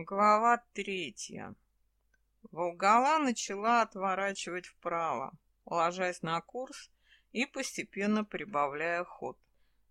Глава третья. Волгала начала отворачивать вправо, ложась на курс и постепенно прибавляя ход.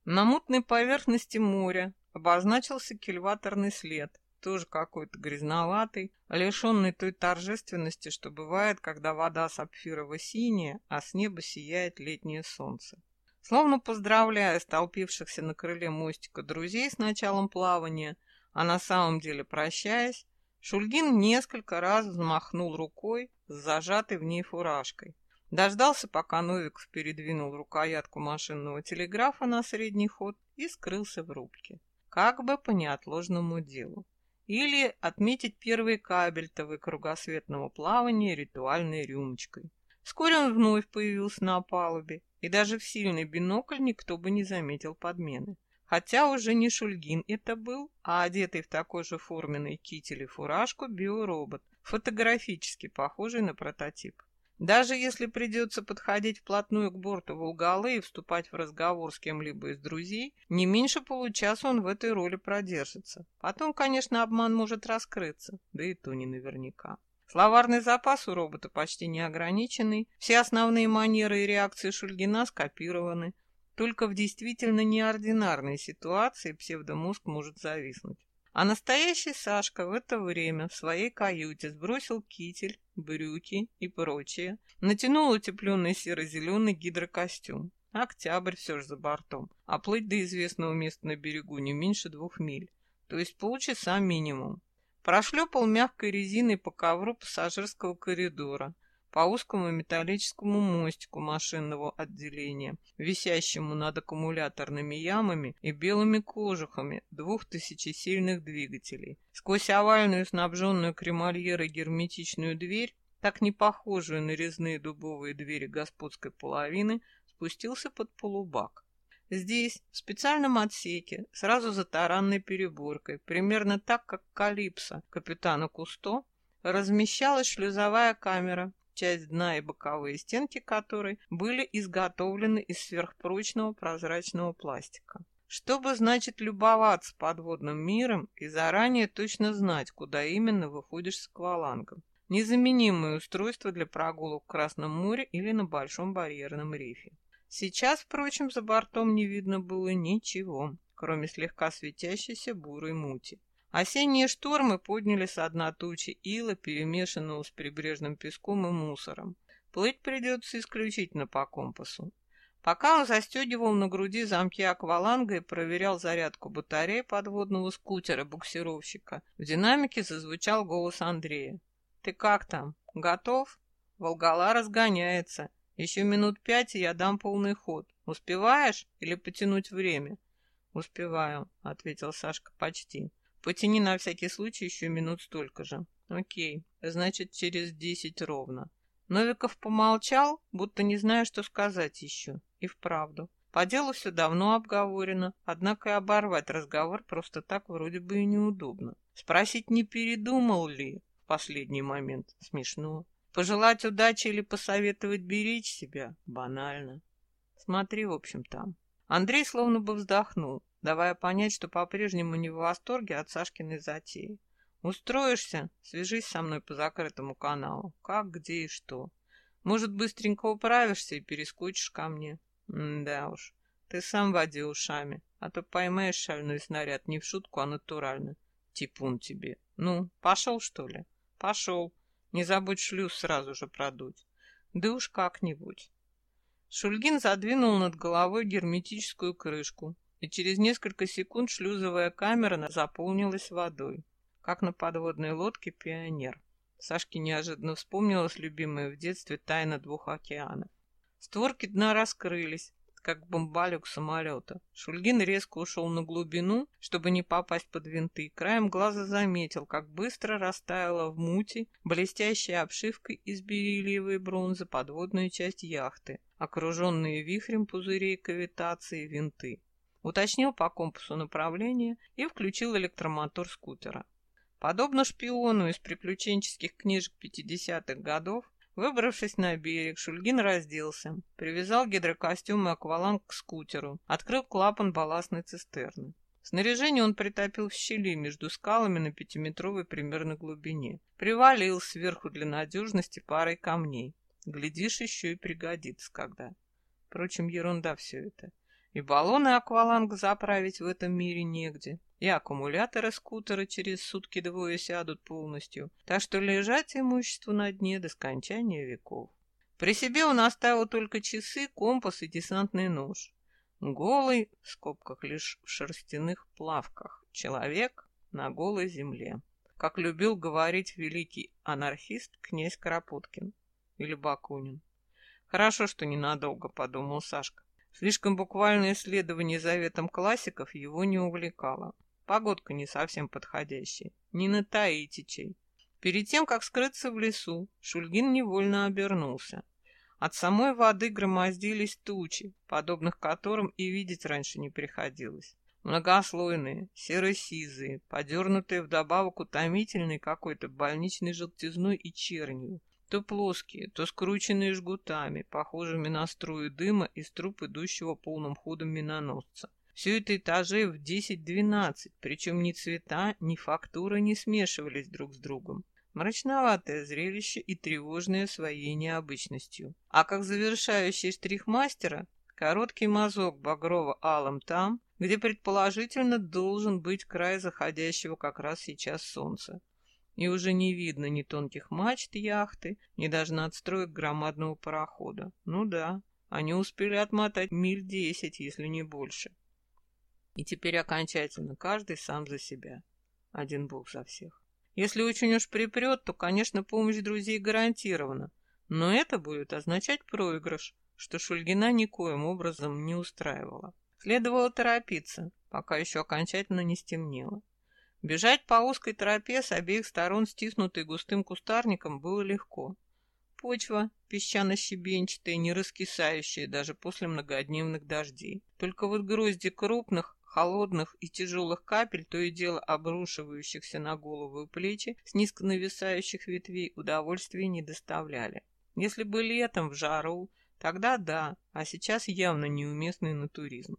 На мутной поверхности моря обозначился кильваторный след, тоже какой-то грязноватый, лишенный той торжественности, что бывает, когда вода сапфирово-синяя, а с неба сияет летнее солнце. Словно поздравляя столпившихся на крыле мостика друзей с началом плавания, а на самом деле, прощаясь, Шульгин несколько раз взмахнул рукой с зажатой в ней фуражкой. Дождался, пока Новиков передвинул рукоятку машинного телеграфа на средний ход и скрылся в рубке. Как бы по неотложному делу. Или отметить первый кабельтовый кругосветного плавания ритуальной рюмочкой. Вскоре он вновь появился на палубе, и даже в сильный бинокль никто бы не заметил подмены. Хотя уже не Шульгин это был, а одетый в такой же форменный китель и фуражку биоробот, фотографически похожий на прототип. Даже если придется подходить вплотную к борту Волгалы и вступать в разговор с кем-либо из друзей, не меньше получаса он в этой роли продержится. Потом, конечно, обман может раскрыться, да и то не наверняка. Словарный запас у робота почти неограниченный, все основные манеры и реакции Шульгина скопированы, только в действительно неординарной ситуации псевдомозг может зависнуть. А настоящий Сашка в это время в своей каюте сбросил китель, брюки и прочее, натянул утепленный серо-зеленый гидрокостюм. Октябрь все же за бортом, а плыть до известного места на берегу не меньше двух миль, то есть полчаса минимум. Прошлепал мягкой резиной по ковру пассажирского коридора, по узкому металлическому мостику машинного отделения, висящему над аккумуляторными ямами и белыми кожухами двух тысячесильных двигателей. Сквозь овальную, снабженную кремольерой герметичную дверь, так не похожую на резные дубовые двери господской половины, спустился под полубак. Здесь, в специальном отсеке, сразу за таранной переборкой, примерно так, как Калипсо капитана Кусто, размещалась шлюзовая камера часть дна и боковые стенки которой были изготовлены из сверхпрочного прозрачного пластика. Чтобы, значит, любоваться подводным миром и заранее точно знать, куда именно выходишь с аквалангом. Незаменимое устройство для прогулок в Красном море или на Большом барьерном рифе. Сейчас, впрочем, за бортом не видно было ничего, кроме слегка светящейся бурой мути. Осенние штормы подняли со дна тучи ила, перемешанного с прибрежным песком и мусором. Плыть придется исключительно по компасу. Пока он застегивал на груди замки акваланга и проверял зарядку батареи подводного скутера-буксировщика, в динамике зазвучал голос Андрея. «Ты как там? Готов? Волгала разгоняется. Еще минут пять, и я дам полный ход. Успеваешь или потянуть время?» «Успеваю», — ответил Сашка почти. Потяни на всякий случай еще минут столько же. Окей, значит, через десять ровно. Новиков помолчал, будто не зная, что сказать еще. И вправду. По делу все давно обговорено, однако и оборвать разговор просто так вроде бы и неудобно. Спросить, не передумал ли в последний момент, смешно. Пожелать удачи или посоветовать беречь себя банально. Смотри, в общем, там. Андрей словно бы вздохнул давая понять, что по-прежнему не в восторге от Сашкиной затеи. «Устроишься? Свяжись со мной по закрытому каналу. Как, где и что. Может, быстренько управишься и перескочишь ко мне?» М «Да уж, ты сам води ушами, а то поймаешь шальной снаряд не в шутку, а натурально. Типун тебе. Ну, пошел, что ли?» «Пошел. Не забудь шлюз сразу же продуть. Да уж как-нибудь». Шульгин задвинул над головой герметическую крышку, и через несколько секунд шлюзовая камера заполнилась водой, как на подводной лодке «Пионер». Сашке неожиданно вспомнилась любимая в детстве тайна двух океанов. Створки дна раскрылись, как бомбалюк самолета. Шульгин резко ушел на глубину, чтобы не попасть под винты. Краем глаза заметил, как быстро растаяла в мути блестящая обшивкой из бериллиевой бронзы подводная часть яхты, окруженные вихрем пузырей кавитации винты уточнил по компасу направление и включил электромотор скутера. Подобно шпиону из приключенческих книжек 50-х годов, Выбравшись на берег, Шульгин разделся, привязал гидрокостюм и акваланг к скутеру, открыл клапан балластной цистерны. Снаряжение он притопил в щели между скалами на пятиметровой примерно глубине. Привалил сверху для надежности парой камней. Глядишь, еще и пригодится когда. Впрочем, ерунда все это. И баллоны акваланг заправить в этом мире негде, и аккумуляторы скутера через сутки двое сядут полностью, так что лежать имущество на дне до скончания веков. При себе он оставил только часы, компас и десантный нож. Голый, в скобках лишь в шерстяных плавках, человек на голой земле. Как любил говорить великий анархист князь Карапуткин или Бакунин. Хорошо, что ненадолго, подумал Сашка. Слишком буквальное исследование заветом классиков его не увлекало. Погодка не совсем подходящая. Не на Таитичей. Перед тем, как скрыться в лесу, Шульгин невольно обернулся. От самой воды громоздились тучи, подобных которым и видеть раньше не приходилось. Многослойные, серо-сизые, подернутые вдобавок утомительной какой-то больничной желтизной и чернью, то плоские, то скрученные жгутами, похожими на струю дыма из труб идущего полным ходом миноносца. Все это этажей в 10-12, причем ни цвета, ни фактура не смешивались друг с другом. Мрачноватое зрелище и тревожное своей необычностью. А как завершающий штрих мастера, короткий мазок багрово-алым там, где предположительно должен быть край заходящего как раз сейчас солнца. И уже не видно ни тонких мачт яхты, ни даже надстроек громадного парохода. Ну да, они успели отмотать миль десять, если не больше. И теперь окончательно каждый сам за себя. Один бог за всех. Если очень уж припрет, то, конечно, помощь друзей гарантирована. Но это будет означать проигрыш, что Шульгина никоим образом не устраивала. Следовало торопиться, пока еще окончательно не стемнело. Бежать по узкой тропе с обеих сторон, стиснутой густым кустарником, было легко. Почва песчано-щебенчатая, не раскисающая даже после многодневных дождей. Только вот грозди крупных, холодных и тяжелых капель, то и дело обрушивающихся на голову и плечи, с низко нависающих ветвей удовольствия не доставляли. Если бы летом в жару, тогда да, а сейчас явно неуместный на туризм.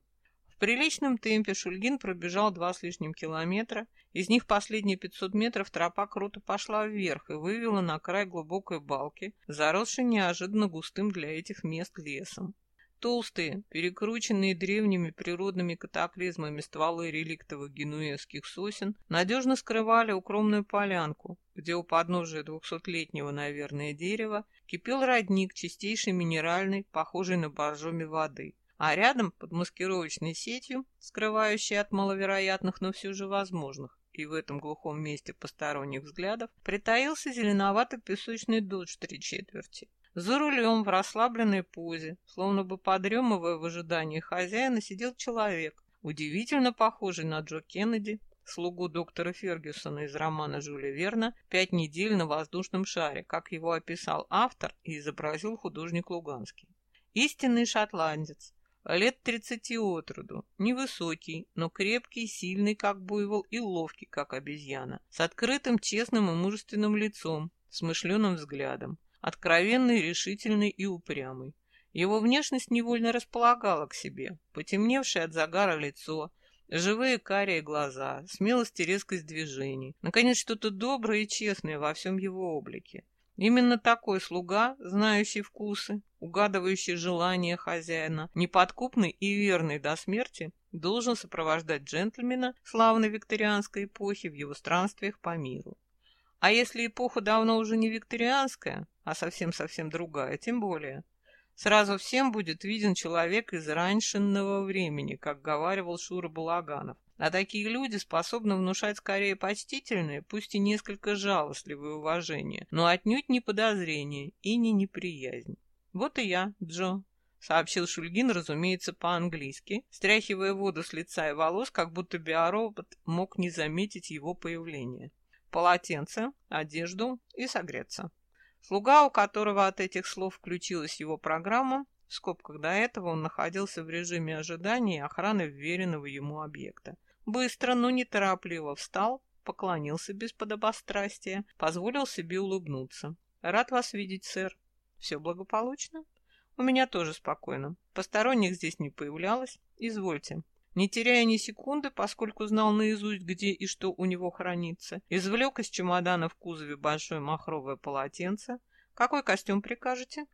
Приличном темпе Шульгин пробежал два с лишним километра, из них последние 500 метров тропа круто пошла вверх и вывела на край глубокой балки, заросшей неожиданно густым для этих мест лесом. Толстые, перекрученные древними природными катаклизмами стволы реликтовых генуэзских сосен надежно скрывали укромную полянку, где у подножия двухсотлетнего, наверное, дерева кипел родник чистейшей минеральной, похожей на боржоми воды, а рядом, под маскировочной сетью, скрывающей от маловероятных, но все же возможных, и в этом глухом месте посторонних взглядов, притаился зеленовато-песочный дождь три четверти. За рулем в расслабленной позе, словно бы подремывая в ожидании хозяина, сидел человек, удивительно похожий на Джо Кеннеди, слугу доктора Фергюсона из романа Жюля Верна «Пять недель на воздушном шаре», как его описал автор и изобразил художник Луганский. Истинный шотландец, лет тридцати от роду, невысокий, но крепкий, сильный, как буйвол, и ловкий, как обезьяна, с открытым, честным и мужественным лицом, смышленым взглядом. Откровенный, решительный и упрямый. Его внешность невольно располагала к себе, потемневшее от загара лицо, живые карие глаза, смелость и резкость движений, наконец, что-то доброе и честное во всем его облике. Именно такой слуга, знающий вкусы, угадывающий желания хозяина, неподкупный и верный до смерти, должен сопровождать джентльмена славной викторианской эпохи в его странствиях по миру. А если эпоха давно уже не викторианская, а совсем-совсем другая, тем более. Сразу всем будет виден человек из раньшенного времени, как говаривал Шура Балаганов. А такие люди способны внушать скорее почтительное, пусть и несколько жалостливое уважение, но отнюдь не подозрение и не неприязнь. Вот и я, Джо, — сообщил Шульгин, разумеется, по-английски, стряхивая воду с лица и волос, как будто биоробот мог не заметить его появления. Полотенце, одежду и согреться. Слуга, у которого от этих слов включилась его программа, в скобках до этого он находился в режиме ожидания и охраны вверенного ему объекта. Быстро, но неторопливо встал, поклонился без подобострастия, позволил себе улыбнуться. «Рад вас видеть, сэр. Все благополучно?» «У меня тоже спокойно. Посторонних здесь не появлялось. Извольте». не теряя ни секунды, поскольку знал наизусть, где и что у него хранится, извлек из чемодана в кузове большое махровое полотенце. «Какой костюм прикажете?»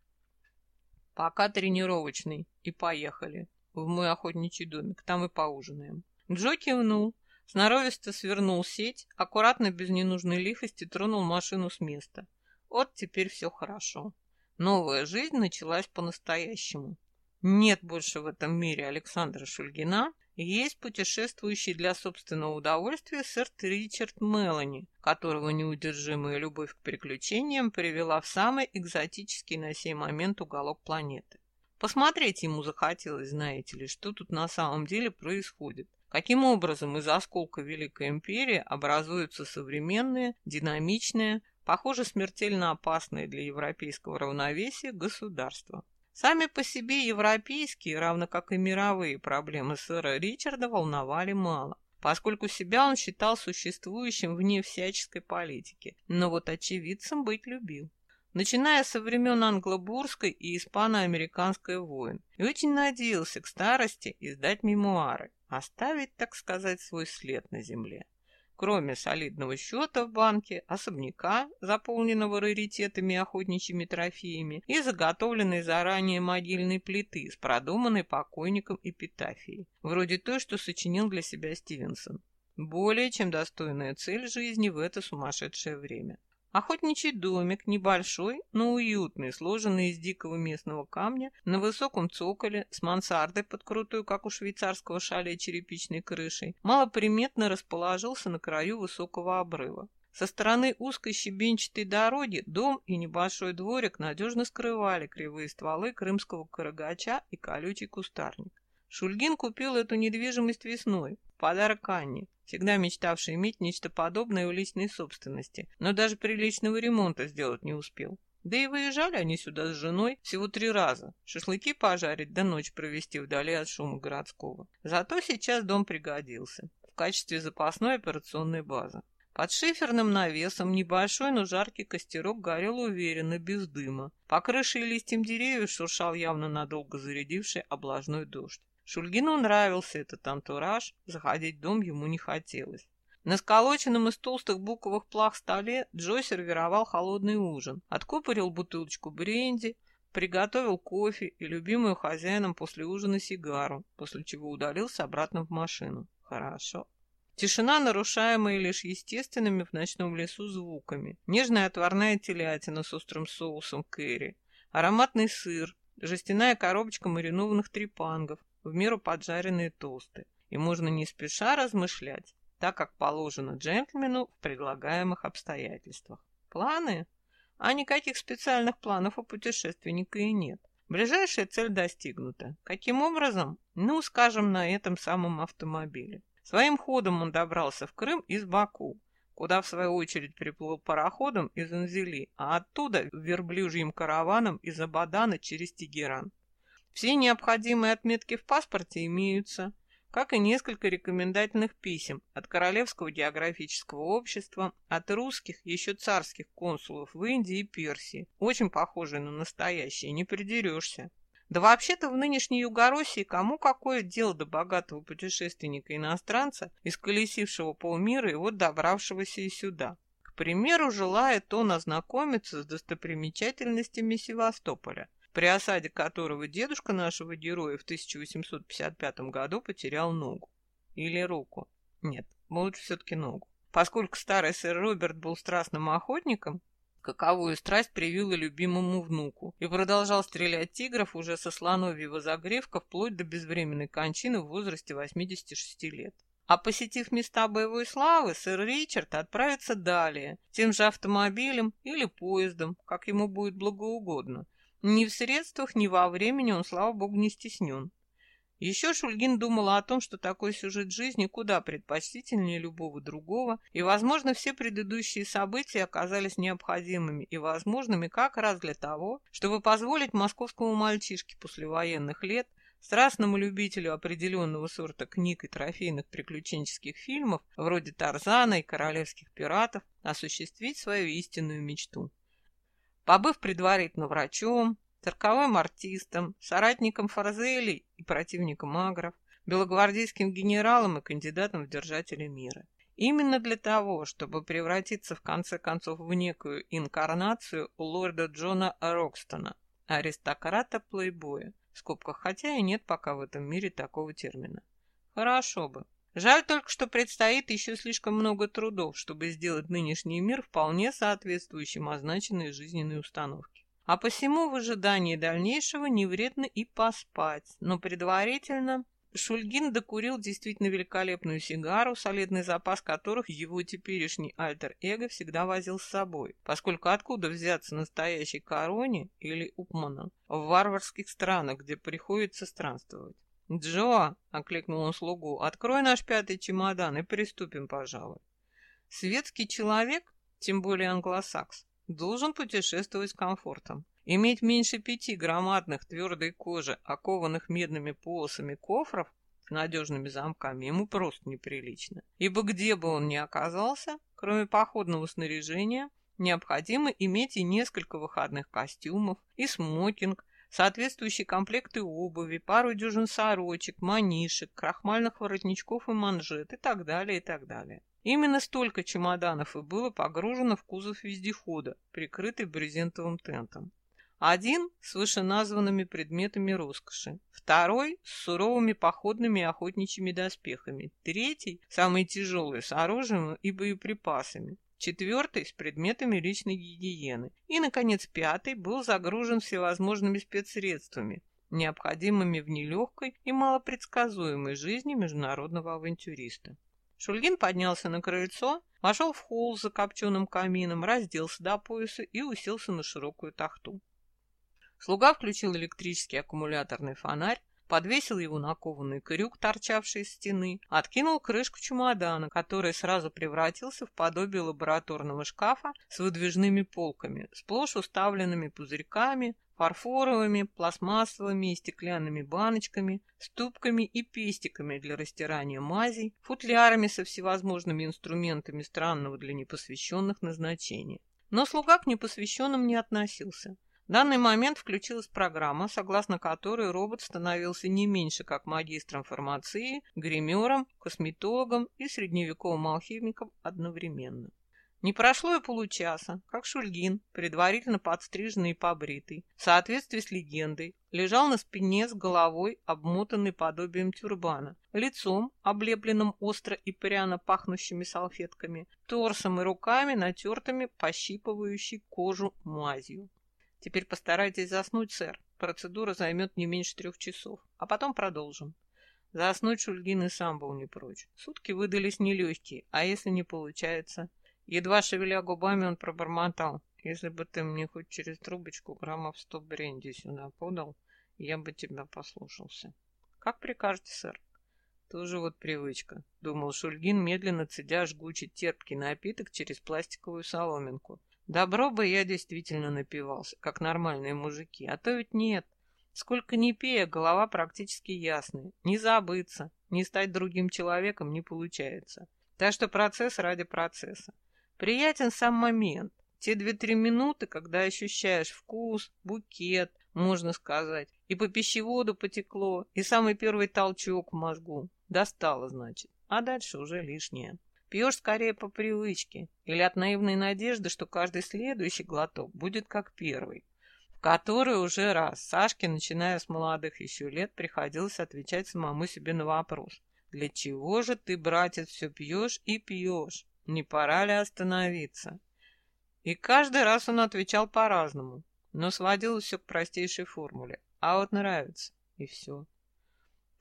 «Пока тренировочный. И поехали. В мой охотничий домик. Там и поужинаем». Джо кивнул, сноровисто свернул сеть, аккуратно, без ненужной лихости, тронул машину с места. Вот теперь все хорошо. Новая жизнь началась по-настоящему. Нет больше в этом мире Александра Шульгина, есть путешествующий для собственного удовольствия сэр Ричард Мелани, которого неудержимая любовь к приключениям привела в самый экзотический на сей момент уголок планеты. Посмотреть ему захотелось, знаете ли, что тут на самом деле происходит. Каким образом из осколка Великой Империи образуются современные, динамичные, похоже, смертельно опасные для европейского равновесия государства. Сами по себе европейские, равно как и мировые проблемы сэра Ричарда волновали мало, поскольку себя он считал существующим вне всяческой политики, но вот очевидцем быть любил начиная со времен англо-бурской и испано-американской войн, и очень надеялся к старости издать мемуары, оставить, так сказать, свой след на земле. Кроме солидного счета в банке, особняка, заполненного раритетами и охотничьими трофеями, и заготовленной заранее могильной плиты с продуманной покойником эпитафией, вроде той, что сочинил для себя Стивенсон. Более чем достойная цель жизни в это сумасшедшее время. Охотничий домик, небольшой, но уютный, сложенный из дикого местного камня, на высоком цоколе, с мансардой под крутую, как у швейцарского шале, черепичной крышей, малоприметно расположился на краю высокого обрыва. Со стороны узкой щебенчатой дороги дом и небольшой дворик надежно скрывали кривые стволы крымского карагача и колючий кустарник. Шульгин купил эту недвижимость весной, в подарок Анне, всегда мечтавший иметь нечто подобное в личной собственности, но даже приличного ремонта сделать не успел. Да и выезжали они сюда с женой всего три раза. Шашлыки пожарить да ночь провести вдали от шума городского. Зато сейчас дом пригодился в качестве запасной операционной базы. Под шиферным навесом небольшой, но жаркий костерок горел уверенно, без дыма. По крыше и листьям деревьев шуршал явно надолго зарядивший облажной дождь. Шульгину нравился этот антураж, заходить в дом ему не хотелось. На сколоченном из толстых буковых плах столе Джо сервировал холодный ужин, откупорил бутылочку бренди, приготовил кофе и любимую хозяином после ужина сигару, после чего удалился обратно в машину. Хорошо. Тишина, нарушаемая лишь естественными в ночном лесу звуками. Нежная отварная телятина с острым соусом кэрри, ароматный сыр, жестяная коробочка маринованных трепангов, в меру поджаренные тосты, и можно не спеша размышлять, так как положено джентльмену в предлагаемых обстоятельствах. Планы? А никаких специальных планов у путешественника и нет. Ближайшая цель достигнута. Каким образом? Ну, скажем, на этом самом автомобиле. Своим ходом он добрался в Крым из Баку, куда в свою очередь приплыл пароходом из Анзели, а оттуда верблюжьим караваном из Абадана через Тегеран. Все необходимые отметки в паспорте имеются, как и несколько рекомендательных писем от Королевского географического общества, от русских, еще царских консулов в Индии и Персии, очень похожие на настоящие, не придерешься. Да вообще-то в нынешней Югороссии кому какое дело до богатого путешественника-иностранца, исколесившего полмира и вот добравшегося и сюда? К примеру, желает он ознакомиться с достопримечательностями Севастополя, при осаде которого дедушка нашего героя в 1855 году потерял ногу. Или руку. Нет, лучше все-таки ногу. Поскольку старый сэр Роберт был страстным охотником, каковую страсть привил и любимому внуку, и продолжал стрелять тигров уже со слоновьего загревка вплоть до безвременной кончины в возрасте 86 лет. А посетив места боевой славы, сэр Ричард отправится далее, тем же автомобилем или поездом, как ему будет благоугодно, ни в средствах, ни во времени он, слава богу, не стеснен. Еще Шульгин думала о том, что такой сюжет жизни куда предпочтительнее любого другого, и, возможно, все предыдущие события оказались необходимыми и возможными как раз для того, чтобы позволить московскому мальчишке послевоенных лет, страстному любителю определенного сорта книг и трофейных приключенческих фильмов, вроде «Тарзана» и «Королевских пиратов», осуществить свою истинную мечту. Побыв предварительно врачом, цирковым артистом, соратником Фарзелей и противником агров, белогвардейским генералом и кандидатом в держатели мира. Именно для того, чтобы превратиться в конце концов в некую инкарнацию лорда Джона Рокстона, аристократа-плейбоя, в скобках, хотя и нет пока в этом мире такого термина. Хорошо бы. Жаль только, что предстоит еще слишком много трудов, чтобы сделать нынешний мир вполне соответствующим означенной жизненной установке. А посему в ожидании дальнейшего не вредно и поспать, но предварительно Шульгин докурил действительно великолепную сигару, солидный запас которых его теперешний альтер-эго всегда возил с собой, поскольку откуда взяться настоящей короне или упмана в варварских странах, где приходится странствовать? «Джо!» — окликнул он слугу. «Открой наш пятый чемодан и приступим, пожалуй». Светский человек, тем более англосакс, должен путешествовать с комфортом. Иметь меньше пяти громадных твердой кожи, окованных медными полосами кофров с надежными замками, ему просто неприлично. Ибо где бы он ни оказался, кроме походного снаряжения, необходимо иметь и несколько выходных костюмов, и смокинг, соответствующие комплекты обуви, пару дюжин сорочек, манишек, крахмальных воротничков и манжет и так далее, и так далее. Именно столько чемоданов и было погружено в кузов вездехода, прикрытый брезентовым тентом. Один с вышеназванными предметами роскоши, второй с суровыми походными охотничьими доспехами, третий, самый тяжелый, с оружием и боеприпасами, четвертый с предметами личной гигиены и, наконец, пятый был загружен всевозможными спецсредствами, необходимыми в нелегкой и малопредсказуемой жизни международного авантюриста. Шульгин поднялся на крыльцо, вошел в холл за копченым камином, разделся до пояса и уселся на широкую тахту. Слуга включил электрический аккумуляторный фонарь, подвесил его на кованый крюк, торчавший из стены, откинул крышку чемодана, который сразу превратился в подобие лабораторного шкафа с выдвижными полками, сплошь уставленными пузырьками, фарфоровыми, пластмассовыми и стеклянными баночками, ступками и пестиками для растирания мазей, футлярами со всевозможными инструментами странного для непосвященных назначения. Но слуга к непосвященным не относился. Данный момент включилась программа, согласно которой робот становился не меньше как магистром фармации, гримером, косметологом и средневековым алхимиком одновременно. Не прошло и получаса, как Шульгин, предварительно подстриженный и побритый, в соответствии с легендой, лежал на спине с головой, обмотанной подобием тюрбана, лицом, облепленным остро и пряно пахнущими салфетками, торсом и руками, натертыми, пощипывающей кожу мазью. Теперь постарайтесь заснуть, сэр. Процедура займет не меньше трех часов. А потом продолжим. Заснуть Шульгин и сам был не прочь. Сутки выдались нелегкие, а если не получается? Едва шевеля губами, он пробормотал. Если бы ты мне хоть через трубочку граммов сто бренди сюда подал, я бы тебя послушался. Как прикажете, сэр? Тоже вот привычка, думал Шульгин, медленно цедя жгучий терпкий напиток через пластиковую соломинку. Добро бы я действительно напивался, как нормальные мужики, а то ведь нет. Сколько ни пея, голова практически ясная. Не забыться, не стать другим человеком не получается. Так что процесс ради процесса. Приятен сам момент. Те две-три минуты, когда ощущаешь вкус, букет, можно сказать, и по пищеводу потекло, и самый первый толчок в мозгу. Достало, значит. А дальше уже лишнее. Пьешь скорее по привычке или от наивной надежды, что каждый следующий глоток будет как первый, в который уже раз Сашке, начиная с молодых еще лет, приходилось отвечать самому себе на вопрос. «Для чего же ты, братец, все пьешь и пьешь? Не пора ли остановиться?» И каждый раз он отвечал по-разному, но сводилось все к простейшей формуле. А вот нравится, и все.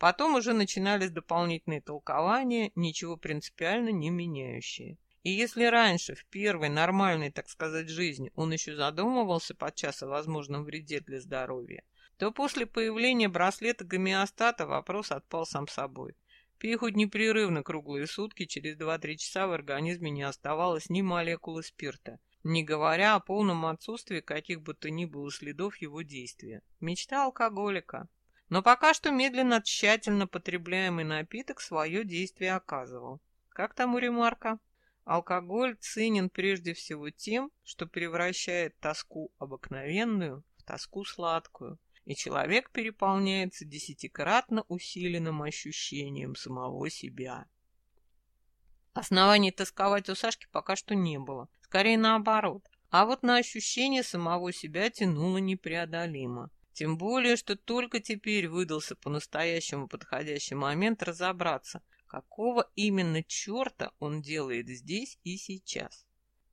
Потом уже начинались дополнительные толкования, ничего принципиально не меняющие. И если раньше, в первой нормальной, так сказать, жизни, он еще задумывался подчас о возможном вреде для здоровья, то после появления браслета гомеостата вопрос отпал сам собой. Пей хоть непрерывно круглые сутки, через 2-3 часа в организме не оставалось ни молекулы спирта, не говоря о полном отсутствии каких бы то ни было следов его действия. Мечта алкоголика. Но пока что медленно, тщательно потребляемый напиток свое действие оказывал. Как там у ремарка? Алкоголь ценен прежде всего тем, что превращает тоску обыкновенную в тоску сладкую. и человек переполняется десятикратно усиленным ощущением самого себя. Оснований тосковать у Сашки пока что не было, скорее наоборот. А вот на ощущение самого себя тянуло непреодолимо. Тем более, что только теперь выдался по-настоящему подходящий момент разобраться, какого именно черта он делает здесь и сейчас.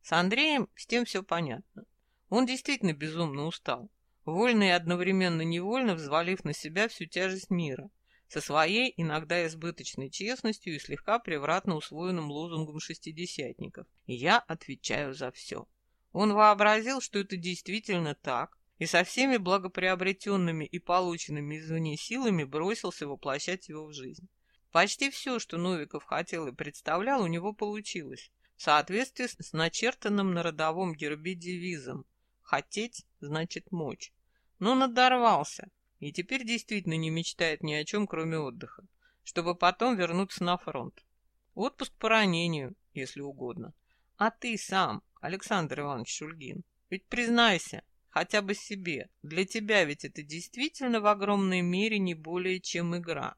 С Андреем с тем все понятно. Он действительно безумно устал, вольно и одновременно невольно взвалив на себя всю тяжесть мира, со своей иногда избыточной честностью и слегка превратно усвоенным лозунгом шестидесятников. Я отвечаю за все. Он вообразил, что это действительно так, и со всеми благоприобретенными и полученными извне силами бросился воплощать его в жизнь. Почти все, что Новиков хотел и представлял, у него получилось, в соответствии с начертанным на родовом гербе девизом «Хотеть значит мочь». Но надорвался, и теперь действительно не мечтает ни о чем, кроме отдыха, чтобы потом вернуться на фронт. Отпуск по ранению, если угодно. А ты сам, Александр Иванович Шульгин, ведь признайся, хотя бы себе, для тебя ведь это действительно в огромной мере не более чем игра.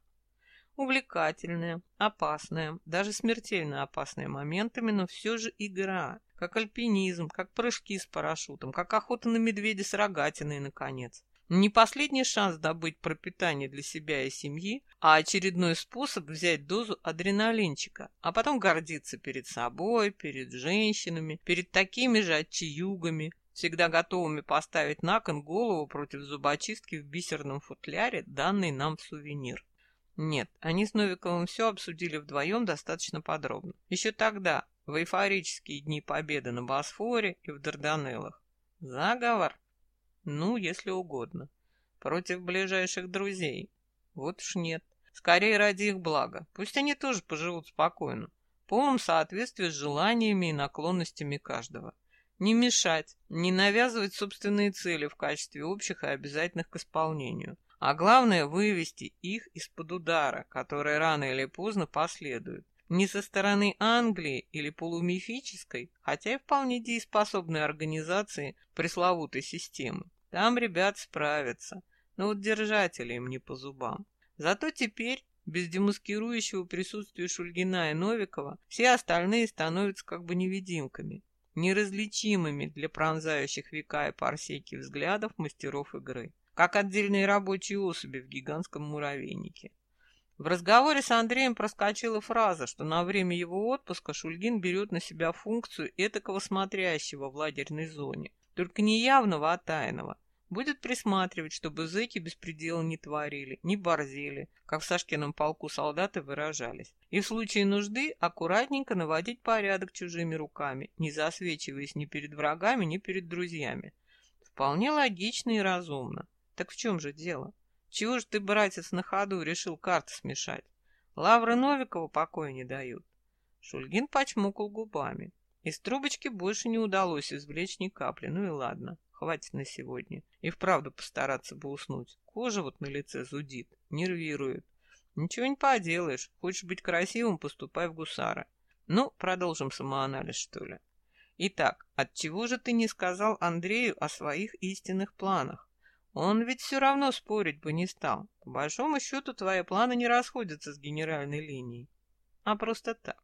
Увлекательная, опасная, даже смертельно опасная моментами, но все же игра, как альпинизм, как прыжки с парашютом, как охота на медведя с рогатиной, наконец. Не последний шанс добыть пропитание для себя и семьи, а очередной способ взять дозу адреналинчика, а потом гордиться перед собой, перед женщинами, перед такими же отчаюгами, всегда готовыми поставить на кон голову против зубочистки в бисерном футляре, данный нам в сувенир. Нет, они с Новиковым все обсудили вдвоем достаточно подробно. Еще тогда, в эйфорические дни победы на Босфоре и в Дарданеллах. Заговор? Ну, если угодно. Против ближайших друзей. Вот уж нет. Скорее ради их блага. Пусть они тоже поживут спокойно, в полном соответствии с желаниями и наклонностями каждого. Не мешать, не навязывать собственные цели в качестве общих и обязательных к исполнению. А главное, вывести их из-под удара, который рано или поздно последует. Не со стороны Англии или полумифической, хотя и вполне дееспособной организации пресловутой системы. Там ребят справятся, но вот держатели им не по зубам. Зато теперь, без демаскирующего присутствия Шульгина и Новикова, все остальные становятся как бы невидимками, неразличимыми для пронзающих века и парсеки взглядов мастеров игры, как отдельные рабочие особи в гигантском муравейнике. В разговоре с Андреем проскочила фраза, что на время его отпуска Шульгин берет на себя функцию этакого смотрящего в лагерной зоне, только не явного, а тайного. Будет присматривать, чтобы зэки беспредела не творили, не борзели, как в Сашкином полку солдаты выражались. И в случае нужды аккуратненько наводить порядок чужими руками, не засвечиваясь ни перед врагами, ни перед друзьями. Вполне логично и разумно. Так в чем же дело? Чего ж ты, братец, на ходу решил карты смешать? Лавры Новикова покоя не дают. Шульгин почмукал губами. Из трубочки больше не удалось извлечь ни капли. Ну и ладно, хватит на сегодня. И вправду постараться бы уснуть. Кожа вот на лице зудит, нервирует. Ничего не поделаешь. Хочешь быть красивым, поступай в гусара. Ну, продолжим самоанализ, что ли. Итак, от чего же ты не сказал Андрею о своих истинных планах? Он ведь все равно спорить бы не стал. По большому счету, твои планы не расходятся с генеральной линией. А просто так,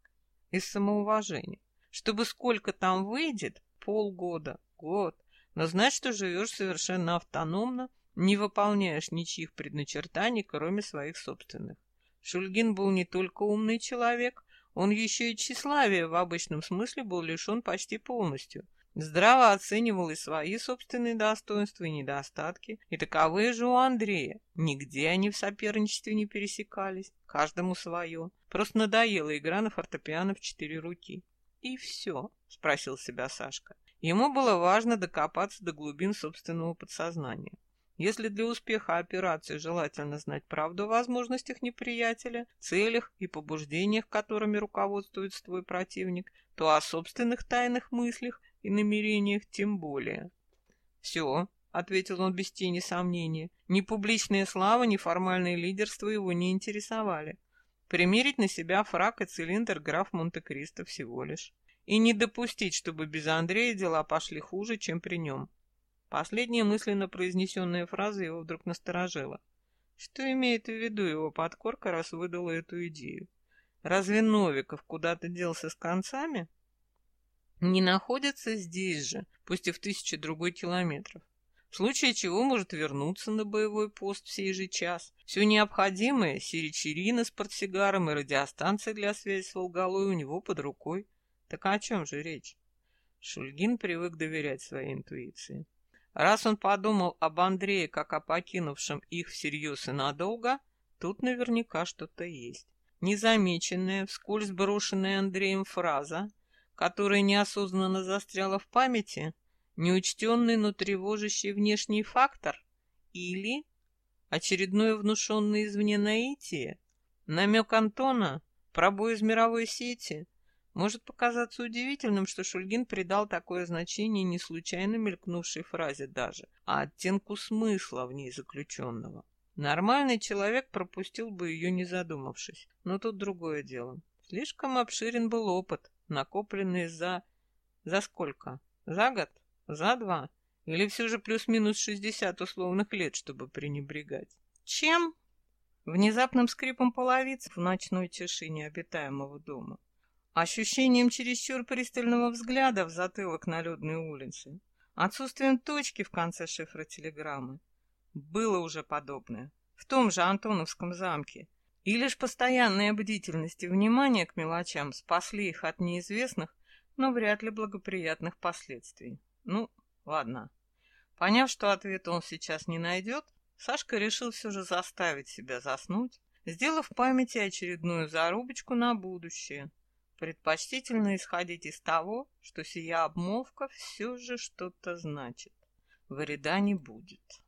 из самоуважения. Чтобы сколько там выйдет, полгода, год, но знать, что живешь совершенно автономно, не выполняешь ничьих предначертаний, кроме своих собственных. Шульгин был не только умный человек, он еще и тщеславия в обычном смысле был лишен почти полностью – Здраво оценивал и свои собственные достоинства и недостатки, и таковые же у Андрея. Нигде они в соперничестве не пересекались, каждому свое. Просто надоела игра на фортепиано в четыре руки. «И все?» — спросил себя Сашка. Ему было важно докопаться до глубин собственного подсознания. Если для успеха операции желательно знать правду о возможностях неприятеля, целях и побуждениях, которыми руководствуется твой противник, то о собственных тайных мыслях и намерениях тем более. «Все», — ответил он без тени сомнения, — «ни публичная слава, ни формальное лидерство его не интересовали. Примерить на себя фрак и цилиндр граф Монте-Кристо всего лишь. И не допустить, чтобы без Андрея дела пошли хуже, чем при нем. Последняя мысленно произнесенная фраза его вдруг насторожила. Что имеет в виду его подкорка, раз выдала эту идею? Разве Новиков куда-то делся с концами? Не находится здесь же, пусть и в тысячи другой километров. В случае чего может вернуться на боевой пост в сей же час. Все необходимое, сиричерина с портсигаром и радиостанция для связи с Волголой у него под рукой. Так о чем же речь? Шульгин привык доверять своей интуиции. Раз он подумал об Андрее как о покинувшем их всерьез и надолго, тут наверняка что-то есть. Незамеченная, вскользь брошенная Андреем фраза, которая неосознанно застряла в памяти, неучтенный, но тревожащий внешний фактор, или очередное внушенное извне наитие, намек Антона, пробой из мировой сети — может показаться удивительным, что Шульгин придал такое значение не случайно мелькнувшей фразе даже, а оттенку смысла в ней заключенного. Нормальный человек пропустил бы ее, не задумавшись. Но тут другое дело. Слишком обширен был опыт, накопленный за... За сколько? За год? За два? Или все же плюс-минус шестьдесят условных лет, чтобы пренебрегать? Чем? Внезапным скрипом половиц в ночной тишине обитаемого дома ощущением чересчур пристального взгляда в затылок на людной улице, отсутствием точки в конце шифра телеграммы. Было уже подобное. В том же Антоновском замке. И лишь постоянная бдительность и внимание к мелочам спасли их от неизвестных, но вряд ли благоприятных последствий. Ну, ладно. Поняв, что ответ он сейчас не найдет, Сашка решил все же заставить себя заснуть, сделав в памяти очередную зарубочку на будущее, Предпочтительно исходить из того, что сия обмолвка все же что-то значит. Вреда не будет.